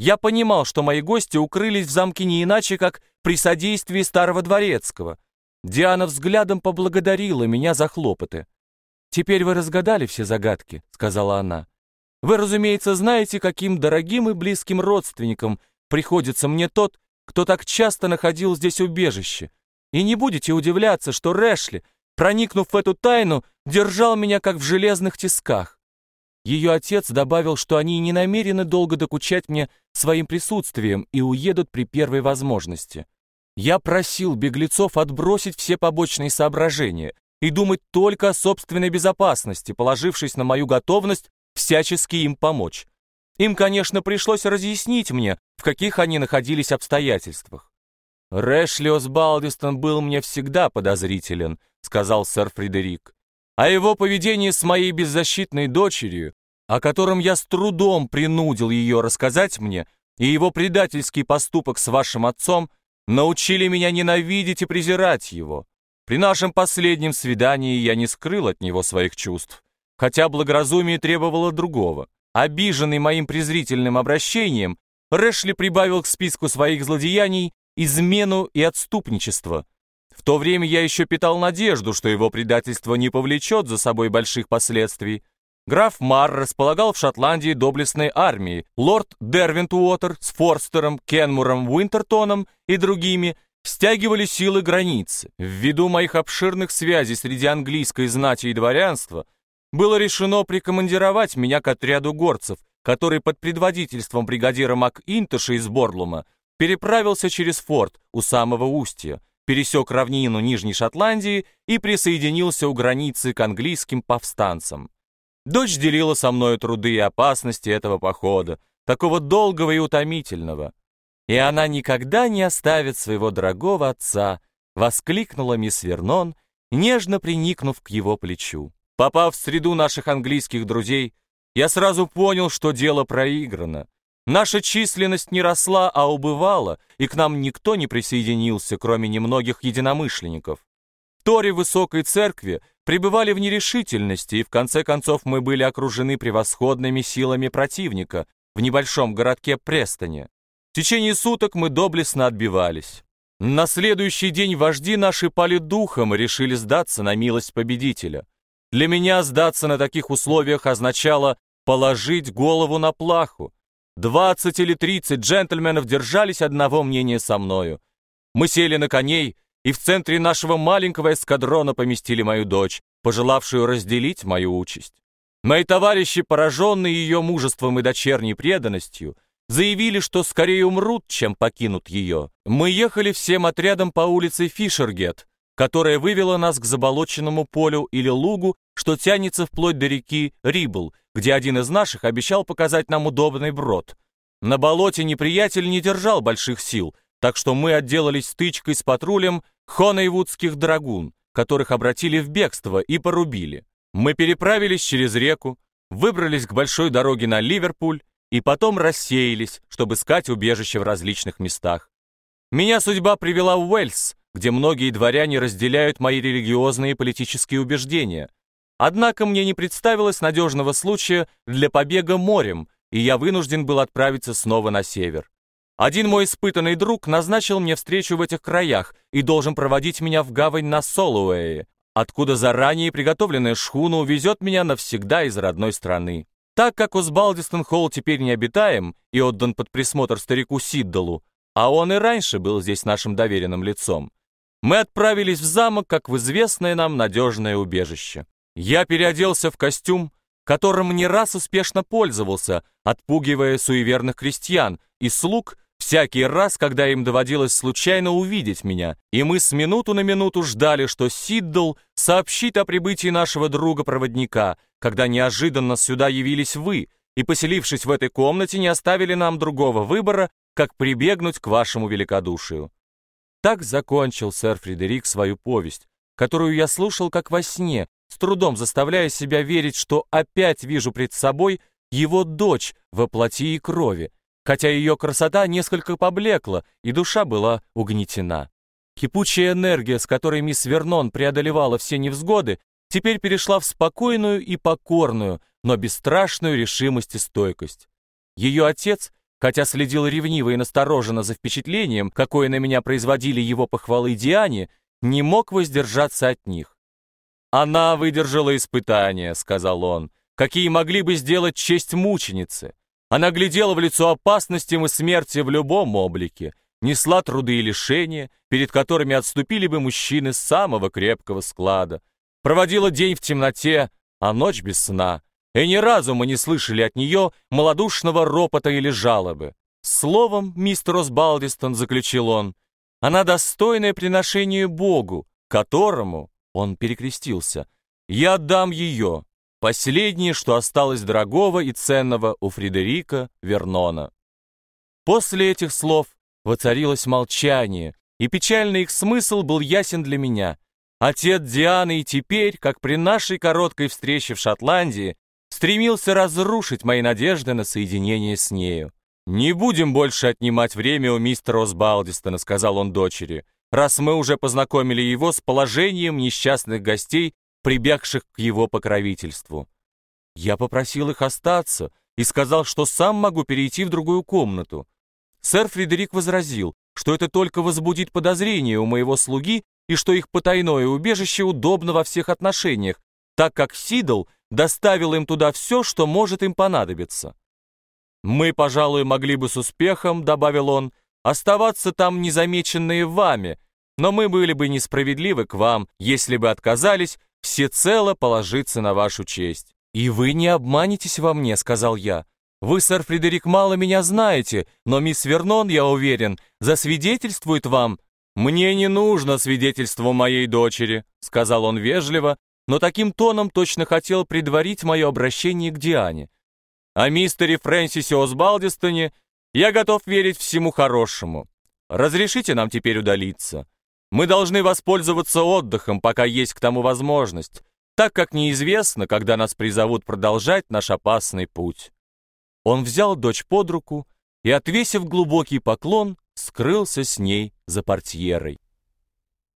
Я понимал, что мои гости укрылись в замке не иначе, как при содействии старого дворецкого. Диана взглядом поблагодарила меня за хлопоты. «Теперь вы разгадали все загадки», — сказала она. «Вы, разумеется, знаете, каким дорогим и близким родственником приходится мне тот, кто так часто находил здесь убежище. И не будете удивляться, что Рэшли, проникнув в эту тайну, держал меня как в железных тисках. Ее отец добавил, что они не намерены долго докучать мне своим присутствием и уедут при первой возможности. Я просил беглецов отбросить все побочные соображения и думать только о собственной безопасности, положившись на мою готовность всячески им помочь. Им, конечно, пришлось разъяснить мне, в каких они находились обстоятельствах. «Рэшлиос Балдистон был мне всегда подозрителен», — сказал сэр Фредерик. «А его поведение с моей беззащитной дочерью, о котором я с трудом принудил ее рассказать мне, и его предательский поступок с вашим отцом научили меня ненавидеть и презирать его. При нашем последнем свидании я не скрыл от него своих чувств, хотя благоразумие требовало другого. Обиженный моим презрительным обращением, Рэшли прибавил к списку своих злодеяний измену и отступничество. В то время я еще питал надежду, что его предательство не повлечет за собой больших последствий. Граф Мар располагал в Шотландии доблестной армией. Лорд Дервинтуотер с Форстером, Кенмуром, Уинтертоном и другими стягивали силы границы. Ввиду моих обширных связей среди английской знати и дворянства было решено прикомандировать меня к отряду горцев, который под предводительством бригадира МакИнтоша из Борлума переправился через форт у самого устья, пересек равнину Нижней Шотландии и присоединился у границы к английским повстанцам. Дочь делила со мною труды и опасности этого похода, такого долгого и утомительного. И она никогда не оставит своего дорогого отца, воскликнула мисс Вернон, нежно приникнув к его плечу. Попав в среду наших английских друзей, я сразу понял, что дело проиграно. Наша численность не росла, а убывала, и к нам никто не присоединился, кроме немногих единомышленников. В Торе Высокой Церкви пребывали в нерешительности, и в конце концов мы были окружены превосходными силами противника в небольшом городке Престоне. В течение суток мы доблестно отбивались. На следующий день вожди наши пали духом и решили сдаться на милость победителя. Для меня сдаться на таких условиях означало положить голову на плаху, Двадцать или тридцать джентльменов держались одного мнения со мною. Мы сели на коней, и в центре нашего маленького эскадрона поместили мою дочь, пожелавшую разделить мою участь. Мои товарищи, пораженные ее мужеством и дочерней преданностью, заявили, что скорее умрут, чем покинут ее. Мы ехали всем отрядом по улице Фишергет, которая вывела нас к заболоченному полю или лугу, что тянется вплоть до реки Рибл, где один из наших обещал показать нам удобный брод. На болоте неприятель не держал больших сил, так что мы отделались стычкой с патрулем хонейвудских драгун, которых обратили в бегство и порубили. Мы переправились через реку, выбрались к большой дороге на Ливерпуль и потом рассеялись, чтобы искать убежище в различных местах. Меня судьба привела в Уэльс, где многие дворяне разделяют мои религиозные и политические убеждения. Однако мне не представилось надежного случая для побега морем, и я вынужден был отправиться снова на север. Один мой испытанный друг назначил мне встречу в этих краях и должен проводить меня в гавань на Солуэе, откуда заранее приготовленная шхуна увезет меня навсегда из родной страны. Так как Узбалдистон-Холл теперь необитаем и отдан под присмотр старику Сиддалу, а он и раньше был здесь нашим доверенным лицом, мы отправились в замок, как в известное нам надежное убежище. Я переоделся в костюм, которым не раз успешно пользовался, отпугивая суеверных крестьян и слуг всякий раз, когда им доводилось случайно увидеть меня, и мы с минуту на минуту ждали, что Сиддл сообщит о прибытии нашего друга-проводника, когда неожиданно сюда явились вы, и, поселившись в этой комнате, не оставили нам другого выбора, как прибегнуть к вашему великодушию. Так закончил сэр Фредерик свою повесть, которую я слушал как во сне, с трудом заставляя себя верить, что опять вижу пред собой его дочь во плоти и крови, хотя ее красота несколько поблекла, и душа была угнетена. Кипучая энергия, с которой мисс Вернон преодолевала все невзгоды, теперь перешла в спокойную и покорную, но бесстрашную решимость и стойкость. Ее отец хотя следил ревниво и настороженно за впечатлением, какое на меня производили его похвалы Диане, не мог воздержаться от них. «Она выдержала испытания», — сказал он, — «какие могли бы сделать честь мученицы. Она глядела в лицо опасностям и смерти в любом облике, несла труды и лишения, перед которыми отступили бы мужчины самого крепкого склада, проводила день в темноте, а ночь без сна, и ни разу мы не слышали от нее малодушного ропота или жалобы. Словом, мистер Осбалдистон, заключил он, она достойное приношение Богу, которому, он перекрестился, я отдам ее, последнее, что осталось дорогого и ценного у Фредерика Вернона. После этих слов воцарилось молчание, и печальный их смысл был ясен для меня. Отец Дианы и теперь, как при нашей короткой встрече в Шотландии, стремился разрушить мои надежды на соединение с нею. «Не будем больше отнимать время у мистера Осбалдистона», — сказал он дочери, «раз мы уже познакомили его с положением несчастных гостей, прибегших к его покровительству». Я попросил их остаться и сказал, что сам могу перейти в другую комнату. Сэр Фредерик возразил, что это только возбудит подозрение у моего слуги и что их потайное убежище удобно во всех отношениях, так как Сидл доставил им туда все, что может им понадобиться. «Мы, пожалуй, могли бы с успехом», — добавил он, «оставаться там незамеченные вами, но мы были бы несправедливы к вам, если бы отказались всецело положиться на вашу честь». «И вы не обманетесь во мне», — сказал я. «Вы, сэр Фредерик, мало меня знаете, но мисс Вернон, я уверен, засвидетельствует вам». «Мне не нужно свидетельство моей дочери», — сказал он вежливо, но таким тоном точно хотел предварить мое обращение к Диане. О мистере Фрэнсисе Осбалдистоне я готов верить всему хорошему. Разрешите нам теперь удалиться. Мы должны воспользоваться отдыхом, пока есть к тому возможность, так как неизвестно, когда нас призовут продолжать наш опасный путь». Он взял дочь под руку и, отвесив глубокий поклон, скрылся с ней за портьерой.